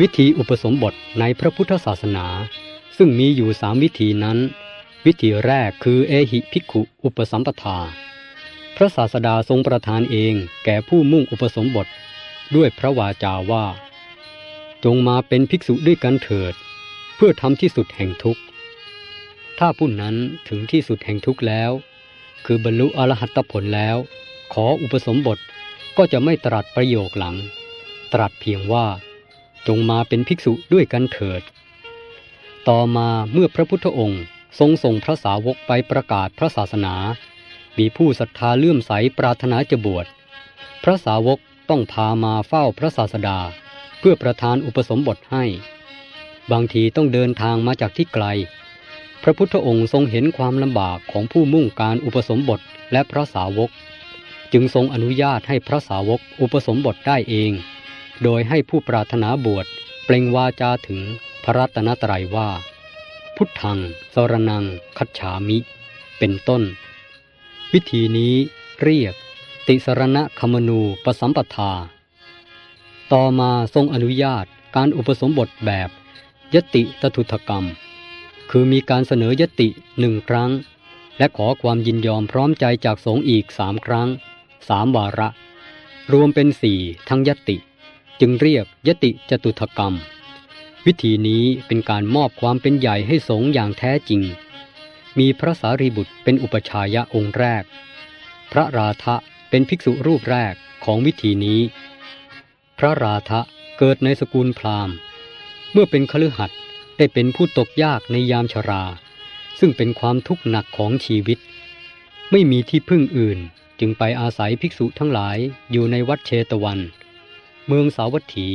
วิธีอุปสมบทในพระพุทธศาสนา ซึ่งมีอยู่สามวิธีนั้น วิธีแรกคือเอหิภิกขุอุปสัมปทา พระศาสดาทรงประทานเองแก่ผู้มุ่งอุปสมบท ด้วยพระวาจาว่า จงมาเป็นภิกษุด้วยกันเถิด เพื่อทำที่สุดแห่งทุกข์ ถ้าผู้นั้นถึงที่สุดแห่งทุกข์แล้ว คือบรรลุอรหัตผลแล้ว ขออุปสมบทก็จะไม่ตรัสประโยคหลัง ตรัสเพียงว่า จงมาเป็นภิกษุด้วยกันเถิด ต่อมาเมื่อพระพุทธองค์ทรงส่งพระสาวกไปประกาศพระศาสนา มีผู้ศรัทธาเลื่อมใสปรารถนาจะบวช พระสาวกต้องพามาเฝ้าพระศาสดา เพื่อประทานอุปสมบทให้ บางทีต้องเดินทางมาจากที่ไกล พระพุทธองค์ทรงเห็นความลำบากของผู้มุ่งการอุปสมบทและพระสาวก จึงทรงอนุญาตให้พระสาวกอุปสมบทได้เอง โดยให้ผู้ปรารถนาบวชเปล่งวาจาถึงพระรัตนตรัยว่า พุทธังสรนังคัจฉามิ เป็นต้น วิธีนี้เรียกติสรณคมนูปสัมปทา ต่อมาทรงอนุญาตการอุปสมบทแบบยติตถุถกรรม คือมีการเสนอยติหนึ่งครั้ง และขอความยินยอมพร้อมใจจากสงฆ์อีกสามครั้งสามวาระ รวมเป็นสี่ทั้งยติ จึงเรียกยติจตุถกรรม วิธีนี้เป็นการมอบความเป็นใหญ่ให้สงอย่างแท้จริง มีพระสารีบุตรเป็นอุปชายะองค์แรก พระราธะเป็นภิกษุรูปแรกของวิธีนี้ พระราธะเกิดในสกุลพราหมณ์ เมื่อเป็นคฤหัสถ์ได้เป็นผู้ตกยากในยามชรา ซึ่งเป็นความทุกข์หนักของชีวิต ไม่มีที่พึ่งอื่นจึงไปอาศัยภิกษุทั้งหลายอยู่ในวัดเชตวัน เมืองสาวัตถี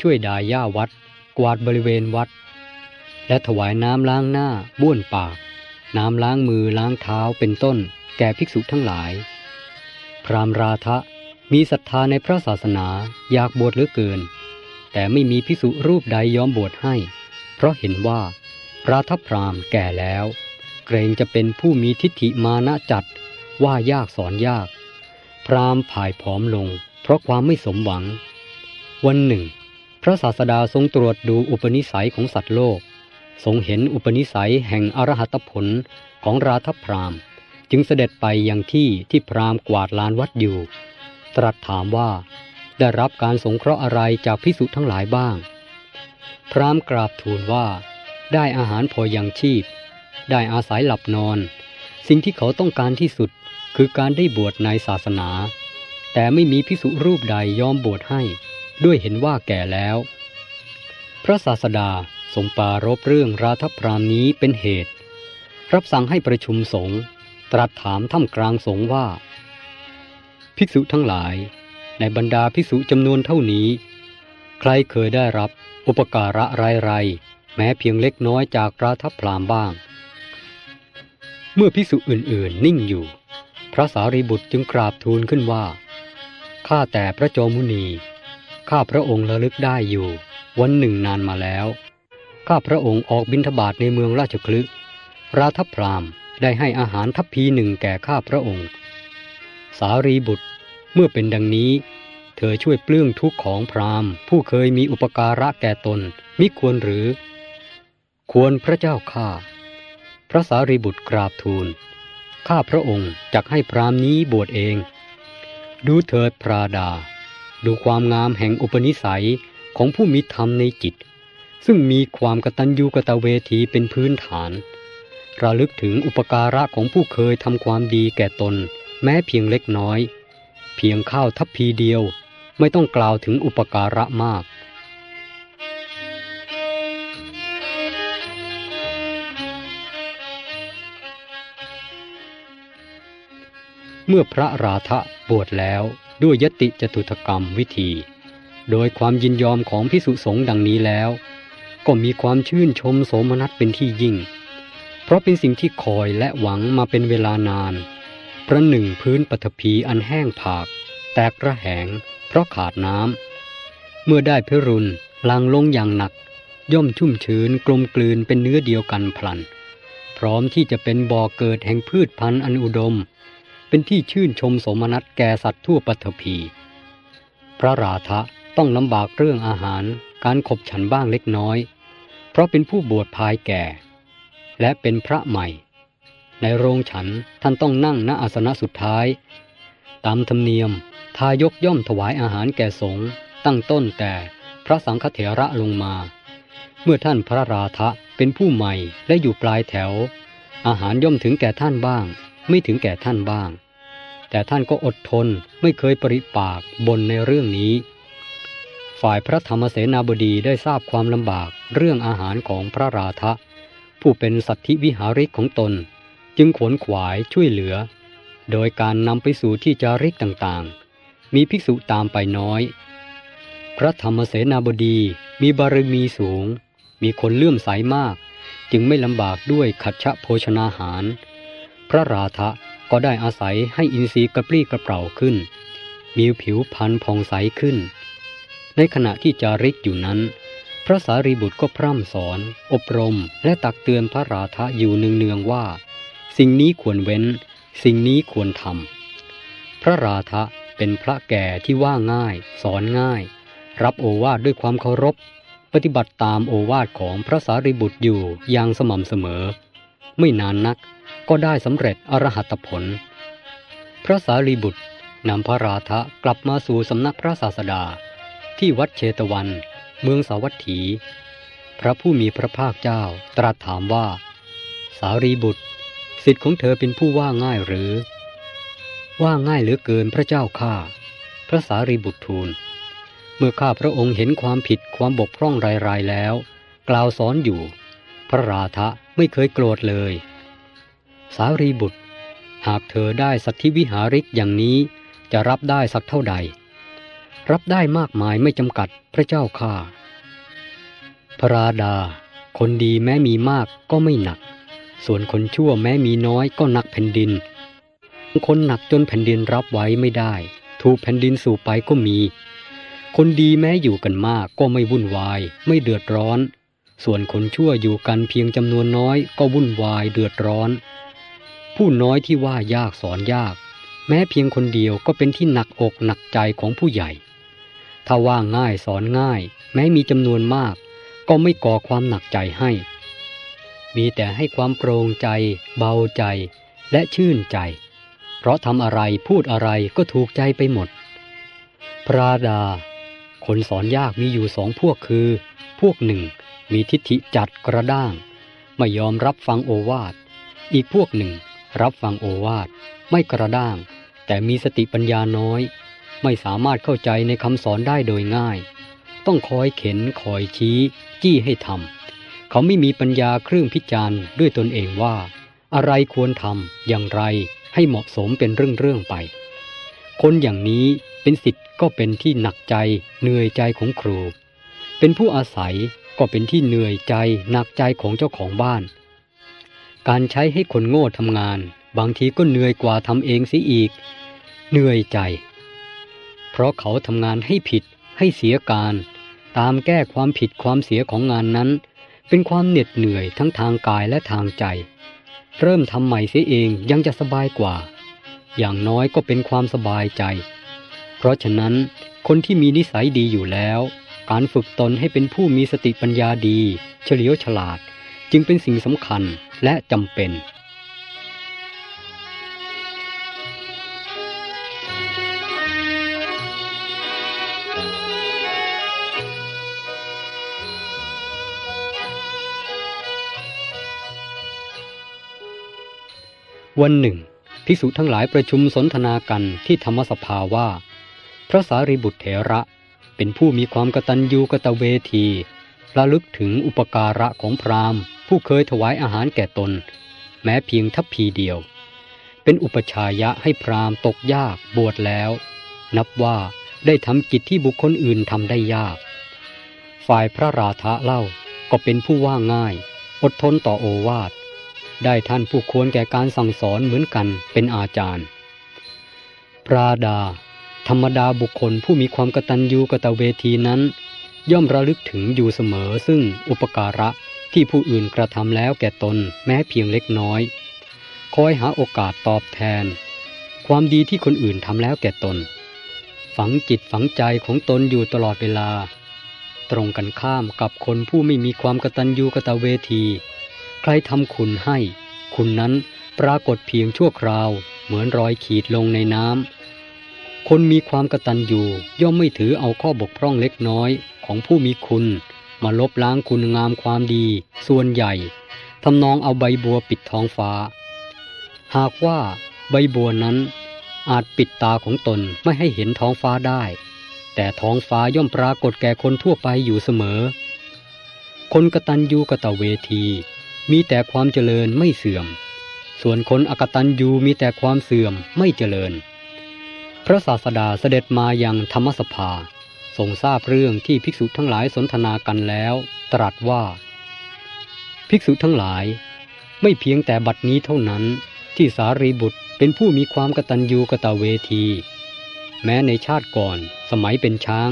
ช่วยดายหญ้าวัด กวาดบริเวณวัด และถวายน้ำล้างหน้าบ้วนปาก น้ำล้างมือล้างเท้าเป็นต้น แก่ภิกษุทั้งหลาย พรามราทะมีศรัทธาในพระศาสนาอยากบวชเหลือเกิน แต่ไม่มีภิกษุรูปใดยอมบวชให้ เพราะเห็นว่าพระทัพพรามแก่แล้ว เกรงจะเป็นผู้มีทิฏฐิมานะจัดว่ายากสอนยาก พรามผายผอมลง ราะความไม่สมหวัง วันหนึ่ง พระศาสดาทรงตรวจดูอุปนิสัยของสัตว์โลก ทรงเห็นอุปนิสัยแห่งอรหัตผลของราธพรามจึงเสด็จไปยังที่ที่พรามกวาดลานวัดอยู่ ตรัสถามว่า ได้รับการสงเคราะห์อะไรจากพิสุทั้งหลายบ้าง พรามกราบทูลว่า ได้อาหารพอยังชีพ ได้อาศัยหลับนอน สิ่งที่เขาต้องการที่สุดคือการได้บวชในศาสนา แต่ไม่มีพิสุรูปใดยอมบวชให้ ด้วยเห็นว่าแก่แล้ว พระศาสดาทรงปรารบเรื่องราธพรามนี้เป็นเหตุ รับสั่งให้ประชุมสงฆ์ตรัสถามท่ามกลางสงฆ์ว่า ภิกษุทั้งหลาย ในบรรดาภิกษุจำนวนเท่านี้ ใครเคยได้รับอุปการะไรๆแม้เพียงเล็กน้อยจากราธพรามบ้าง เมื่อภิกษุอื่นๆ นิ่งอยู่ พระสารีบุตรจึงกราบทูลขึ้นว่า ข้าแต่พระโจอมุนี ข้าพระองค์ระลึกได้อยู่ วันหนึ่งนานมาแล้ว ข้าพระองค์ออกบิณฑบาตในเมืองราชคลึราธพรามได้ให้อาหารทัพพีหนึ่งแก่ข้าพระองค์ สารีบุตรเมื่อเป็นดังนี้ เธอช่วยเปลื้องทุกข์ของพรามผู้เคยมีอุปการะแก่ตนมิควรหรือ ควรพระเจ้าข้าพระสารีบุตรกราบทูล ข้าพระองค์จักให้พรามนี้บวชเอง ดูเถิดพระดา ดูความงามแห่งอุปนิสัยของผู้มีธรรมในจิต ซึ่งมีความกตัญญูกตเวทีเป็นพื้นฐาน ระลึกถึงอุปการะของผู้เคยทำความดีแก่ตน แม้เพียงเล็กน้อย เพียงข้าวทัพพีเดียวไม่ต้องกล่าวถึงอุปการะมาก เมื่อพระราธะบวชแล้วด้วยยติจตุถกรรมวิธี โดยความยินยอมของพิสุสงฆ์ดังนี้แล้ว ก็มีความชื่นชมโสมนัสเป็นที่ยิ่ง เพราะเป็นสิ่งที่คอยและหวังมาเป็นเวลานานประหนึ่งพื้นปฐพีอันแห้งผาก แตกระแหง เพราะขาดน้ำเมื่อได้พิรุณลังลงอย่างหนัก ย่อมชุ่มชื้นกลมกลืนเป็นเนื้อเดียวกันพลัน พร้อมที่จะเป็นบ่อเกิดแห่งพืชพันธุ์อันอุดม เป็นที่ชื่นชมสมนัตแก่สัตว์ทั่วปฐพีพระราธะต้องลำบากเรื่องอาหารการขบฉันบ้างเล็กน้อย เพราะเป็นผู้บวชภายแก่ และเป็นพระใหม่ ในโรงฉันท่านต้องนั่งณอาสนะสุดท้าย ตามธรรมเนียม ทายกย่อมถวายอาหารแก่สงฆ์ตั้งต้นแต่พระสังฆเถระลงมา เมื่อท่านพระราธะเป็นผู้ใหม่และอยู่ปลายแถว อาหารย่อมถึงแก่ท่านบ้างไม่ถึงแก่ท่านบ้าง แต่ท่านก็อดทนไม่เคยปริปากบนในเรื่องนี้ ฝ่ายพระธรรมเสนาบดีได้ทราบความลำบากเรื่องอาหารของพระราธะ ผู้เป็นสัตธิวิหาริกของตน จึงขวนขวายช่วยเหลือ โดยการนำไปสู่ที่จาริกต่างๆ มีภิกษุตามไปน้อย พระธรรมเสนาบดีมีบารมีสูง มีคนเลื่อมใสมาก จึงไม่ลำบากด้วยขัดชะโภชนาหาร พระราธะก็ได้อาศัยให้อินทรีย์กระปรี้กระเปร่าขึ้น มีผิวพรรณผ่องใสขึ้น ในขณะที่จาริกอยู่นั้น พระสารีบุตรก็พร่ำสอน อบรมและตักเตือนพระราธะอยู่เนืองๆว่า สิ่งนี้ควรเว้น สิ่งนี้ควรทำพระราธะเป็นพระแก่ที่ว่าง่าย สอนง่าย รับโอวาทด้วยความเคารพ ปฏิบัติตามโอวาทของพระสารีบุตรอยู่อย่างสม่ำเสมอ ไม่นานนัก ก็ได้สำเร็จอรหัตผล พระสารีบุตรนำพระราธะกลับมาสู่สำนักพระศาสดา ที่วัดเชตวัน เมืองสาวัตถี พระผู้มีพระภาคเจ้าตรัสถามว่า สารีบุตรสิทธิ์ของเธอเป็นผู้ว่าง่ายหรือ ว่าง่ายเหลือเกินพระเจ้าข้าพระสารีบุตรทูล เมื่อข้าพระองค์เห็นความผิดความบกพร่องรายๆแล้ว กล่าวสอนอยู่ พระราธะไม่เคยโกรธเลย สารีบุตร หากเธอได้สัตธิวิหาริกอย่างนี้จะรับได้สักเท่าใด รับได้มากมายไม่จำกัดพระเจ้าข้าพระราดา คนดีแม้มีมากก็ไม่หนัก ส่วนคนชั่วแม้มีน้อยก็หนักแผ่นดิน คนหนักจนแผ่นดินรับไว้ไม่ได้ ถูกแผ่นดินสู่ไปก็มี คนดีแม้อยู่กันมากก็ไม่วุ่นวาย ไม่เดือดร้อน ส่วนคนชั่วอยู่กันเพียงจำนวนน้อยก็วุ่นวายเดือดร้อน ผู้น้อยที่ว่ายากสอนยาก แม้เพียงคนเดียวก็เป็นที่หนักอกหนักใจของผู้ใหญ่ ถ้าว่าง่ายสอนง่าย แม้มีจำนวนมาก ก็ไม่ก่อความหนักใจให้ มีแต่ให้ความโปร่งใจ เบาใจ และชื่นใจ เพราะทำอะไรพูดอะไรก็ถูกใจไปหมด พระดา คนสอนยากมีอยู่สองพวกคือ พวกหนึ่งมีทิฏฐิจัดกระด้าง ไม่ยอมรับฟังโอวาท อีกพวกหนึ่ง รับฟังโอวาทไม่กระด้าง แต่มีสติปัญญาน้อย ไม่สามารถเข้าใจในคำสอนได้โดยง่าย ต้องคอยเข็นคอยชี้ จี้ให้ทำเขาไม่มีปัญญาเครื่องพิจารณ์ด้วยตนเองว่า อะไรควรทำอย่างไรให้เหมาะสมเป็นเรื่องๆไป คนอย่างนี้เป็นสิทธิ์ก็เป็นที่หนักใจเหนื่อยใจของครู เป็นผู้อาศัยก็เป็นที่เหนื่อยใจหนักใจของเจ้าของบ้าน การใช้ให้คนโง่ทำงาน บางทีก็เหนื่อยกว่าทำเองเสียอีก เหนื่อยใจ เพราะเขาทำงานให้ผิด ให้เสียการ ตามแก้ความผิดความเสียของงานนั้น เป็นความเหน็ดเหนื่อยทั้งทางกายและทางใจ เริ่มทำใหม่เสียเองยังจะสบายกว่า อย่างน้อยก็เป็นความสบายใจ เพราะฉะนั้นคนที่มีนิสัยดีอยู่แล้ว การฝึกตนให้เป็นผู้มีสติปัญญาดี เฉลียวฉลาด จึงเป็นสิ่งสำคัญ และจำเป็น วันหนึ่ง ภิกษุทั้งหลายประชุมสนทนากันที่ธรรมสภาว่า พระสารีบุตรเถระเป็นผู้มีความกตัญญูกตเวที ระลึกถึงอุปการะของพราหมณ์ผู้เคยถวายอาหารแก่ตน แม้เพียงทัพพีเดียว เป็นอุปชายะให้พราหมณ์ตกยากบวชแล้ว นับว่าได้ทำกิจที่บุคคลอื่นทำได้ยาก ฝ่ายพระราธะเล่าก็เป็นผู้ว่าง่าย อดทนต่อโอวาท ได้ท่านผู้ควรแก่การสั่งสอนเหมือนกันเป็นอาจารย์ปราดา ธรรมดาบุคคลผู้มีความกตัญญูกตเวทีนั้น ย่อมระลึกถึงอยู่เสมอซึ่งอุปการะที่ผู้อื่นกระทำแล้วแก่ตนแม้เพียงเล็กน้อย คอยหาโอกาสตอบแทน ความดีที่คนอื่นทำแล้วแก่ตน ฝังจิตฝังใจของตนอยู่ตลอดเวลา ตรงกันข้ามกับคนผู้ไม่มีความกตัญญูกตเวที ใครทำคุณให้ คุณนั้นปรากฏเพียงชั่วคราว เหมือนรอยขีดลงในน้ำคนมีความกตัญญูย่อมไม่ถือเอาข้อบกพร่องเล็กน้อย ของผู้มีคุณ มาลบล้างคุณงามความดี ส่วนใหญ่ทำนองเอาใบบัวปิดท้องฟ้า หากว่าใบบัวนั้นอาจปิดตาของตนไม่ให้เห็นท้องฟ้าได้ แต่ท้องฟ้าย่อมปรากฏแก่คนทั่วไปอยู่เสมอ คนกตัญญูกตเวที มีแต่ความเจริญไม่เสื่อม ส่วนคนอกตัญญูมีแต่ความเสื่อมไม่เจริญ พระศาสดาเสด็จมายังธรรมสภา ทรงทราบเรื่องที่ภิกษุทั้งหลายสนทนากันแล้ว ตรัสว่า ภิกษุทั้งหลาย ไม่เพียงแต่บัดนี้เท่านั้น ที่สารีบุตรเป็นผู้มีความกตัญญูกตเวที แม้ในชาติก่อนสมัยเป็นช้าง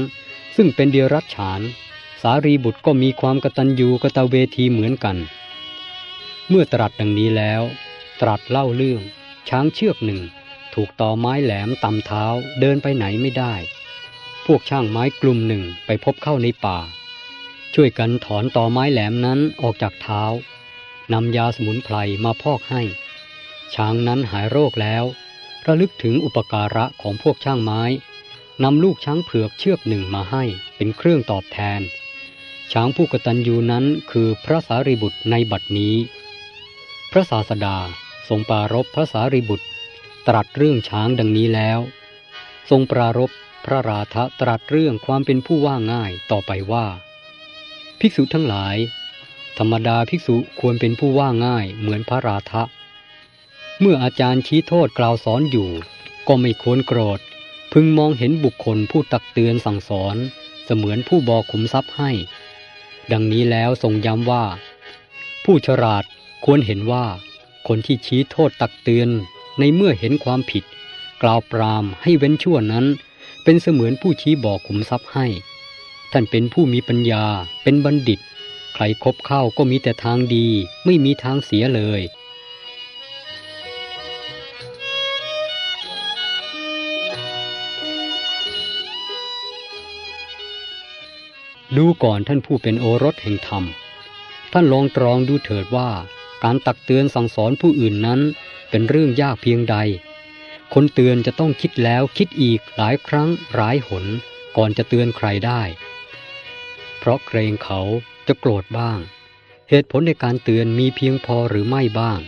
ซึ่งเป็นเดียรัจฉาน สารีบุตรก็มีความกตัญญูกตเวทีเหมือนกัน เมื่อตรัสดังนี้แล้ว ตรัสเล่าเรื่อง ช้างเชือกหนึ่ง ถูกต่อไม้แหลมตำเท้าเดินไปไหนไม่ได้ พวกช่างไม้กลุ่มหนึ่งไปพบเข้าในป่า ช่วยกันถอนต่อไม้แหลมนั้นออกจากเท้านำยาสมุนไพรมาพอกให้ ช้างนั้นหายโรคแล้ว ระลึกถึงอุปการะของพวกช่างไม้นำลูกช้างเผือกเชือกหนึ่งมาให้เป็นเครื่องตอบแทน ช้างผู้กตัญญูนั้นคือพระสารีบุตรในบัดนี้ พระศาสดาทรงปรารบพระสารีบุตร ตรัสเรื่องช้างดังนี้แล้ว ทรงปรารบ พระราธะตรัสเรื่องความเป็นผู้ว่าง่ายต่อไปว่า ภิกษุทั้งหลาย ธรรมดาภิกษุควรเป็นผู้ว่าง่ายเหมือนพระราธะ เมื่ออาจารย์ชี้โทษกล่าวสอนอยู่ ก็ไม่ควรโกรธ พึงมองเห็นบุคคลผู้ตักเตือนสั่งสอน เสมือนผู้บอกขุมทรัพย์ให้ ดังนี้แล้วทรงย้ำว่า ผู้ฉลาดควรเห็นว่า คนที่ชี้โทษตักเตือนในเมื่อเห็นความผิด กล่าวปรามให้เว้นชั่วนั้น เป็นเสมือนผู้ชี้บอกขุมทรัพย์ให้ ท่านเป็นผู้มีปัญญา เป็นบัณฑิต ใครคบเข้าก็มีแต่ทางดี ไม่มีทางเสียเลยดูก่อนท่านผู้เป็นโอรสแห่งธรรม ท่านลองตรองดูเถิดว่า การตักเตือนสั่งสอนผู้อื่นนั้นเป็นเรื่องยากเพียงใด คนเตือนจะต้องคิดแล้วคิดอีกหลายครั้งหลายหน ก่อนจะเตือนใครได้ เพราะเกรงเขาจะโกรธบ้าง เหตุผลในการเตือนมีเพียงพอหรือไม่บ้าง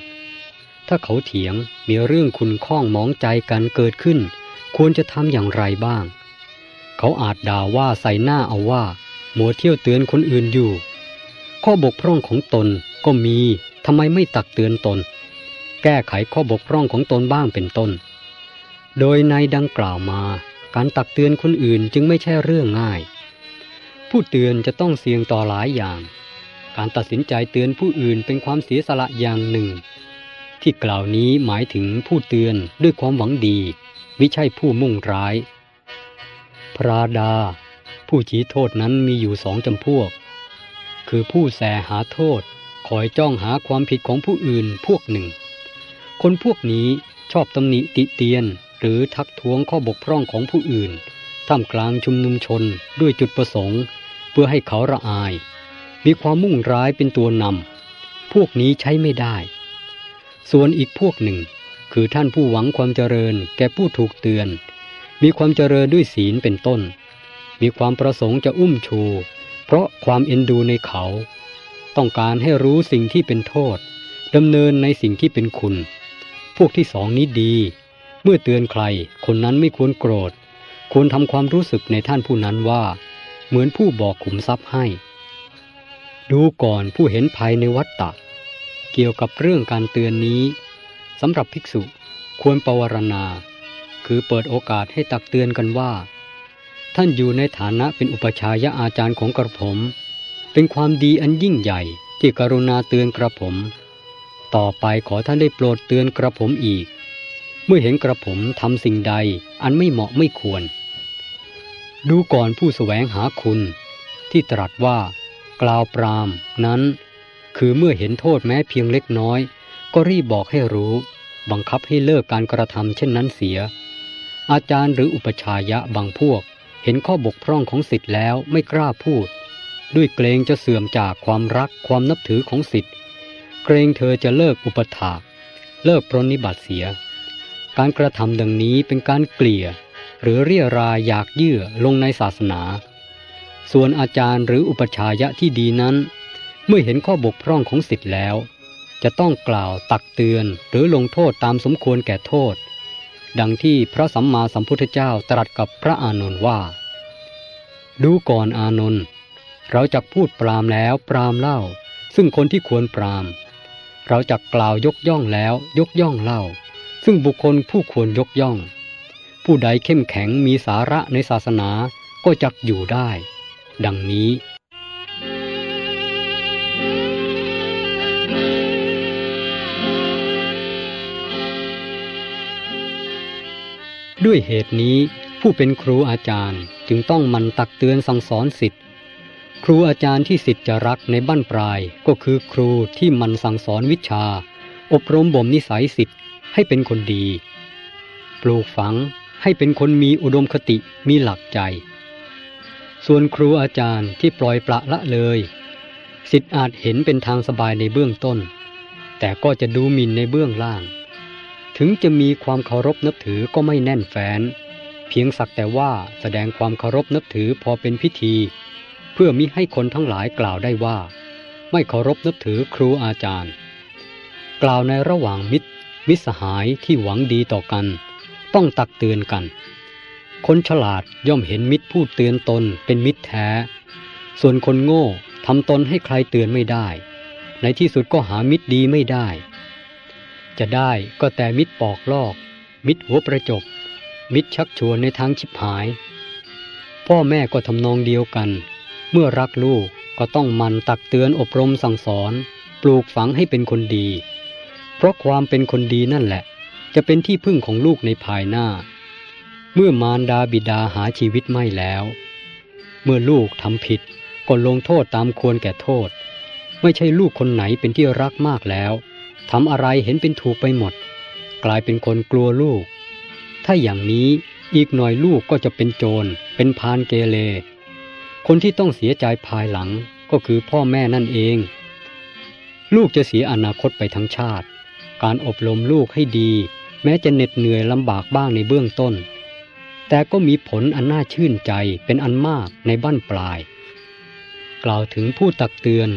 ถ้าเขาเถียงมีเรื่องคุณข้องมองใจกันเกิดขึ้น ควรจะทำอย่างไรบ้าง เขาอาจด่าว่าใส่หน้าเอาว่ามัวเที่ยวเตือนคนอื่นอยู่ ข้อบกพร่องของตนก็มีทำไมไม่ตักเตือนตน แก้ไขข้อบกพร่องของตนบ้างเป็นต้น โดยในดังกล่าวมา การตักเตือนคนอื่นจึงไม่ใช่เรื่องง่าย ผู้เตือนจะต้องเสี่ยงต่อหลายอย่าง การตัดสินใจเตือนผู้อื่นเป็นความเสียสละอย่างหนึ่ง ที่กล่าวนี้หมายถึงผู้เตือนด้วยความหวังดีวิใช่ผู้มุ่งร้าย พระดา ผู้ชี้โทษนั้นมีอยู่สองจำพวก คือผู้แสหาโทษคอยจ้องหาความผิดของผู้อื่นพวกหนึ่ง คนพวกนี้ชอบตำหนิติเตียน หรือทักท้วงข้อบกพร่องของผู้อื่น ท่ามกลางชุมนุมชนด้วยจุดประสงค์ เพื่อให้เขาระอาย มีความมุ่งร้ายเป็นตัวนำพวกนี้ใช้ไม่ได้ ส่วนอีกพวกหนึ่ง คือท่านผู้หวังความเจริญแก่ผู้ถูกเตือน มีความเจริญด้วยศีลเป็นต้น มีความประสงค์จะอุ้มชู เพราะความเอ็นดูในเขา ต้องการให้รู้สิ่งที่เป็นโทษดำเนินในสิ่งที่เป็นคุณ พวกที่สองนี้ดี เมื่อเตือนใคร คนนั้นไม่ควรโกรธ ควรทำความรู้สึกในท่านผู้นั้นว่า เหมือนผู้บอกขุมทรัพย์ให้ ดูก่อนผู้เห็นภัยในวัฏฏะเกี่ยวกับเรื่องการเตือนนี้สำหรับภิกษุควรปวารณา คือเปิดโอกาสให้ตักเตือนกันว่า ท่านอยู่ในฐานะเป็นอุปชายะอาจารย์ของกระผม เป็นความดีอันยิ่งใหญ่ที่กรุณาเตือนกระผม ต่อไปขอท่านได้โปรดเตือนกระผมอีก มื่อเห็นกระผมทำสิ่งใดอันไม่เหมาะไม่ควร ดูก่อนผู้แสวงหาคุณ ที่ตรัสว่ากล่าวปรามนั้น คือเมื่อเห็นโทษแม้เพียงเล็กน้อย ก็รีบบอกให้รู้ บังคับให้เลิกการกระทำเช่นนั้นเสีย อาจารย์หรืออุปชายะบางพวก เห็นข้อบกพร่องของสิทธิ์แล้วไม่กล้าพูด ด้วยเกรงจะเสื่อมจากความรักความนับถือของสิทธิ์เกรงเธอจะเลิกอุปถากเลิกปรนนิบัติเสีย การกระทำดังนี้เป็นการเกลี่ย หรือเรียรายอยากเยื่อลงในศาสนา ส่วนอาจารย์หรืออุปชายะที่ดีนั้น เมื่อเห็นข้อบกพร่องของสิทธิ์แล้ว จะต้องกล่าวตักเตือนหรือลงโทษตามสมควรแก่โทษ ดังที่พระสัมมาสัมพุทธเจ้าตรัสกับพระอานนท์ว่า ดูก่อนอานนท์เราจะพูดปรามแล้วปรามเล่า ซึ่งคนที่ควรปราม เราจะกล่าวยกย่องแล้วยกย่องเล่า ซึ่งบุคคลผู้ควรยกย่อง ผู้ใดเข้มแข็งมีสาระในศาสนาก็จักอยู่ได้ ดังนี้ด้วยเหตุนี้ผู้เป็นครูอาจารย์จึงต้องมันตักเตือนสั่งสอนสิทธิ์ครูอาจารย์ที่สิทธิ์จะรักในบ้านปลายก็คือครูที่มันสั่งสอนวิชา อบรมบ่มนิสัยสิทธิ์ ให้เป็นคนดี ปลูกฝังให้เป็นคนมีอุดมคติมีหลักใจ ส่วนครูอาจารย์ที่ปล่อยปละละเลยสิทธิ์อาจเห็นเป็นทางสบายในเบื้องต้น แต่ก็จะดูหมิ่นในเบื้องล่าง ถึงจะมีความเคารพนับถือก็ไม่แน่นแฟ้นเพียงสักแต่ว่าแสดงความเคารพนับถือพอเป็นพิธี เพื่อมิให้คนทั้งหลายกล่าวได้ว่า ไม่เคารพนับถือครูอาจารย์ กล่าวในระหว่างมิตร มิตรสหายที่หวังดีต่อกัน ต้องตักเตือนกัน คนฉลาดย่อมเห็นมิตรผู้เตือนตนเป็นมิตรแท้ ส่วนคนโง่ทำตนให้ใครเตือนไม่ได้ ในที่สุดก็หามิตรดีไม่ได้ จะได้ก็แต่มิตรปอกลอก มิตรหัวประจบ มิตรชักชวนในทางชิบหาย พ่อแม่ก็ทำนองเดียวกัน เมื่อรักลูกก็ต้องมันตักเตือนอบรมสั่งสอน ปลูกฝังให้เป็นคนดี เพราะความเป็นคนดีนั่นแหละ จะเป็นที่พึ่งของลูกในภายหน้า เมื่อมารดาบิดาหาชีวิตไม่แล้ว เมื่อลูกทำผิดก็ลงโทษตามควรแก่โทษ ไม่ใช่ลูกคนไหนเป็นที่รักมากแล้วทำอะไรเห็นเป็นถูกไปหมด กลายเป็นคนกลัวลูก ถ้าอย่างนี้อีกหน่อยลูกก็จะเป็นโจร เป็นพานเกเรคนที่ต้องเสียใจภายหลังก็คือพ่อแม่นั่นเอง ลูกจะเสียอนาคตไปทั้งชาติ การอบรมลูกให้ดี แม้จะเหน็ดเหนื่อยลำบากบ้างในเบื้องต้น แต่ก็มีผลอันน่าชื่นใจเป็นอันมากในบ้านปลาย กล่าวถึงผู้ตักเตือน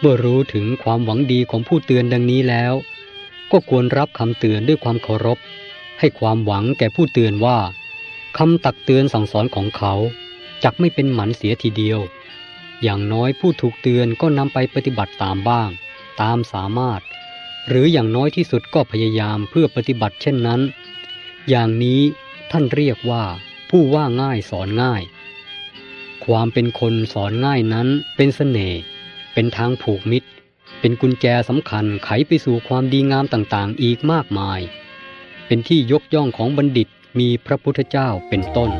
เมื่อรู้ถึงความหวังดีของผู้เตือนดังนี้แล้ว ก็ควรรับคำเตือนด้วยความเคารพ ให้ความหวังแก่ผู้เตือนว่าคำตักเตือนสั่งสอนของเขาจักไม่เป็นหมันเสียทีเดียว อย่างน้อยผู้ถูกเตือนก็นำไปปฏิบัติตามบ้าง ตามสามารถ หรืออย่างน้อยที่สุดก็พยายามเพื่อปฏิบัติเช่นนั้น อย่างนี้ท่านเรียกว่า ผู้ว่าง่ายสอนง่าย ความเป็นคนสอนง่ายนั้นเป็นเสน่ห์เป็นทางผูกมิตร เป็นกุญแจสำคัญไขไปสู่ความดีงามต่างๆ อีกมากมาย เป็นที่ยกย่องของบัณฑิตมีพระพุทธเจ้าเป็นต้น